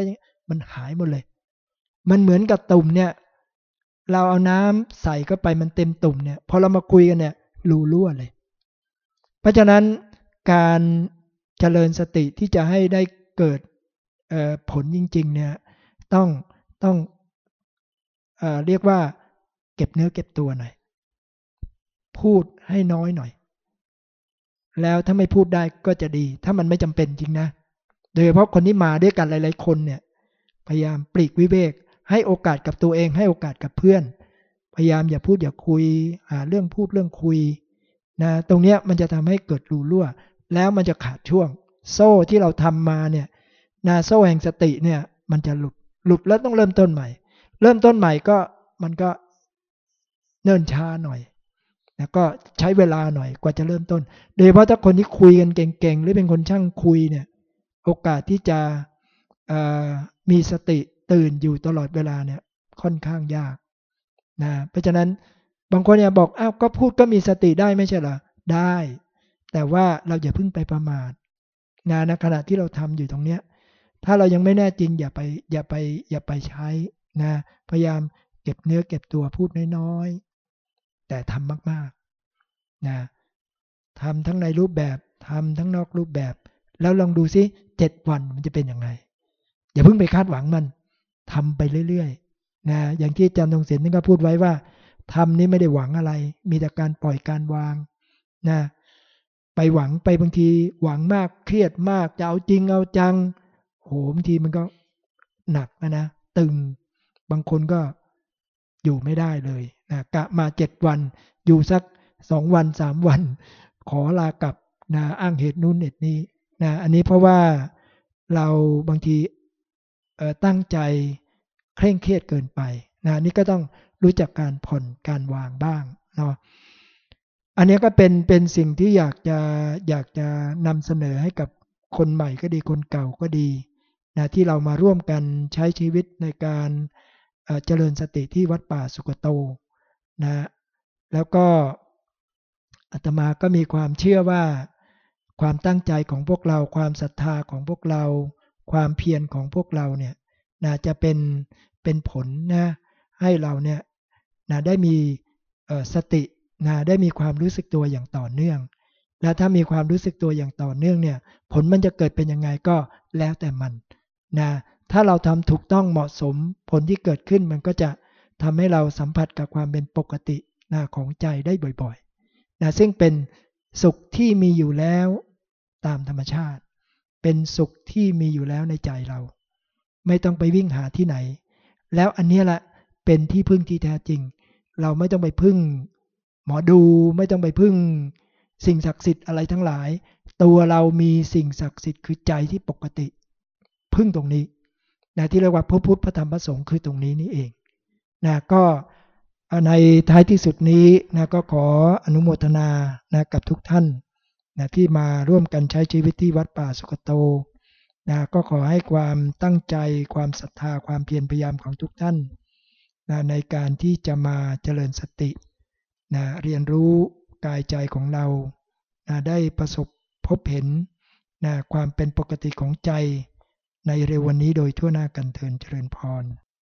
มันหายหมดเลย มันเหมือนกับตุ่มเนี่ย เราเอาน้ำใส่เข้าไปมันเต็มตุ่มเนี่ยพอเรามาคุยกันเนี่ยรูรั่วเลย เพราะฉะนั้นการเจริญสติที่จะให้ได้เกิดผลจริง ๆ เนี่ยต้องต้องเอเรียกว่าเก็บเนื้อเก็บตัวหน่อย พูดให้น้อยหน่อย แล้วถ้าไม่พูดได้ก็จะดี ถ้ามันไม่จำเป็นจริงนะ โดยเฉพาะคนที่มาด้วยกันหลาย ๆ คนเนี่ย พยายามปลีกวิเวก ให้โอกาสกับตัวเอง ให้โอกาสกับเพื่อน พยายามอย่าพูดอย่าคุย หาเรื่องพูดเรื่องคุยนะ ตรงเนี้ยมันจะทำให้เกิดรูรั่ว แล้วมันจะขาดช่วง โซ่ที่เราทำมาเนี่ยนาโซ่แห่งสติเนี่ย มันจะหลุด หลุดแล้วต้องเริ่มต้นใหม่ เริ่มต้นใหม่ก็มันก็เนิ่นช้าหน่อย แล้วก็ใช้เวลาหน่อยกว่าจะเริ่มต้น โดยเฉพาะถ้าคนที่คุยกันเก่งๆ หรือเป็นคนช่างคุยเนี่ย โอกาสที่จะมีสติตื่นอยู่ตลอดเวลาเนี่ยค่อนข้างยากนะ เพราะฉะนั้นบางคนเนี่ยบอกอ้าวก็พูดก็มีสติได้ไม่ใช่เหรอได้ แต่ว่าเราอย่าเพิ่งไปประมาทนะในขณะที่เราทำอยู่ตรงเนี้ย ถ้าเรายังไม่แน่จริงอย่าไปอย่าไปอย่าไปใช้นะ พยายามเก็บเนื้อเก็บตัวพูดน้อย แต่ทำมากๆนะทำทั้งในรูปแบบทำทั้งนอกรูปแบบ แล้วลองดูซิเจ็ดวันมันจะเป็นยังไง อย่าเพิ่งไปคาดหวังมันทำไปเรื่อยๆนะอย่างที่อาจารย์ทงศิลป์นี่ก็พูดไว้ว่าทำนี้ไม่ได้หวังอะไร มีแต่การปล่อยการวางนะไปหวังไปบางทีหวังมากเครียดมากจะเอาจริงเอาจังโหบางทีมันก็หนักนะนะตึงบางคนก็อยู่ไม่ได้เลย นะกะมาเจ็ดวัน อยู่สักสองวันสามวัน ขอลากลับนะอ้างเหตุนู้นเหตุนี้นะอันนี้เพราะว่าเราบางทีตั้งใจเคร่งเครียดเกินไปนะนี่ก็ต้องรู้จักการผ่อนการวางบ้างเนาะอันนี้ก็เป็นเป็นสิ่งที่อยากจะอยากจะนำเสนอให้กับคนใหม่ก็ดีคนเก่าก็ดีนะที่เรามาร่วมกันใช้ชีวิตในการเจริญสติที่วัดป่าสุกโต นะแล้วก็อาตมาก็มีความเชื่อว่า ความตั้งใจของพวกเรา ความศรัทธาของพวกเรา ความเพียรของพวกเราเนี่ยนะจะเป็นเป็นผลนะให้เราเนี่ยนะได้มีสตินะได้มีความรู้สึกตัวอย่างต่อเนื่อง และถ้ามีความรู้สึกตัวอย่างต่อเนื่องเนี่ยผลมันจะเกิดเป็นยังไงก็แล้วแต่มันนะถ้าเราทำถูกต้องเหมาะสมผลที่เกิดขึ้นมันก็จะ ทำให้เราสัมผัสกับความเป็นปกตินะของใจได้บ่อยๆนะซึ่งเป็นสุขที่มีอยู่แล้วตามธรรมชาติ เป็นสุขที่มีอยู่แล้วในใจเรา ไม่ต้องไปวิ่งหาที่ไหน แล้วอันนี้แหละเป็นที่พึ่งที่แท้จริง เราไม่ต้องไปพึ่ง หมอดูไม่ต้องไปพึ่ง สิ่งศักดิ์สิทธิ์อะไรทั้งหลาย ตัวเรามีสิ่งศักดิ์สิทธิ์คือใจที่ปกติ พึ่งตรงนี้นะที่เรียกว่าพระพุทธพระธรรมพระสงฆ์คือตรงนี้นี่เอง นะก็ในท้ายที่สุดนี้นะก็ขออนุโมทนานะกับทุกท่านนะที่มาร่วมกันใช้ชีวิตที่วัดป่าสุกโตนะก็ขอให้ความตั้งใจความศรัทธาความเพียรพยายามของทุกท่านนะในการที่จะมาเจริญสตินะเรียนรู้กายใจของเรานะได้ประสบพบเห็นนะความเป็นปกติของใจในเร็ววันนี้โดยทั่วหน้ากันเทินเจริญพร